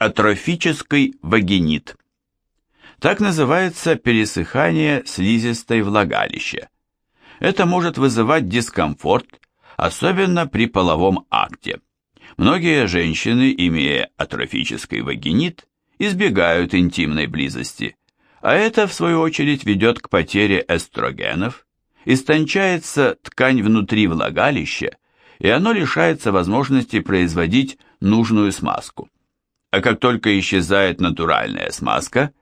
Атрофический вагинит. Так называется пересыхание слизистой влагалища. Это может вызывать дискомфорт, особенно при половом акте. Многие женщины, имея атрофический вагинит, избегают интимной близости, а это, в свою очередь, ведет к потере эстрогенов, истончается ткань внутри влагалища, и оно лишается возможности производить нужную смазку. А как только исчезает натуральная смазка,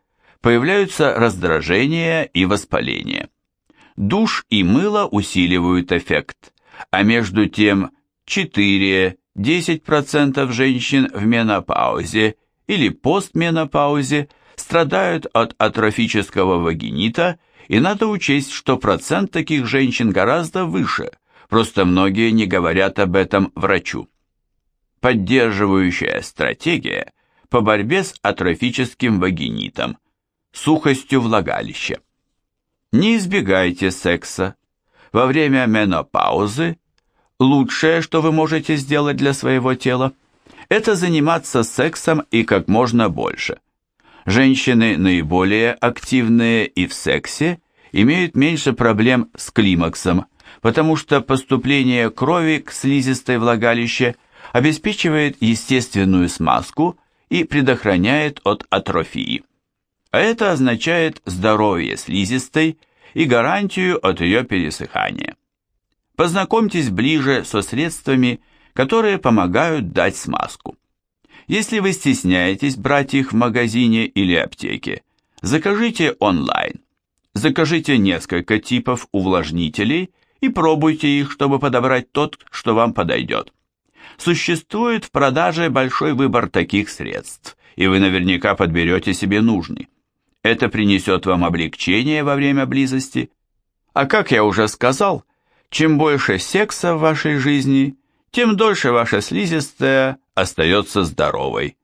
появляются раздражения и воспаление. Душ и мыло усиливают эффект, а между тем 4-10% женщин в менопаузе или постменопаузе страдают от атрофического вагинита, и надо учесть, что процент таких женщин гораздо выше, просто многие не говорят об этом врачу. Поддерживающая стратегия по борьбе с атрофическим вагинитом, сухостью влагалища. Не избегайте секса. Во время менопаузы лучшее, что вы можете сделать для своего тела, это заниматься сексом и как можно больше. Женщины наиболее активные и в сексе имеют меньше проблем с климаксом, потому что поступление крови к слизистой влагалище обеспечивает естественную смазку и предохраняет от атрофии. А это означает здоровье слизистой и гарантию от ее пересыхания. Познакомьтесь ближе со средствами, которые помогают дать смазку. Если вы стесняетесь брать их в магазине или аптеке, закажите онлайн. Закажите несколько типов увлажнителей и пробуйте их, чтобы подобрать тот, что вам подойдет. Существует в продаже большой выбор таких средств, и вы наверняка подберете себе нужный. Это принесет вам облегчение во время близости. А как я уже сказал, чем больше секса в вашей жизни, тем дольше ваша слизистая остается здоровой.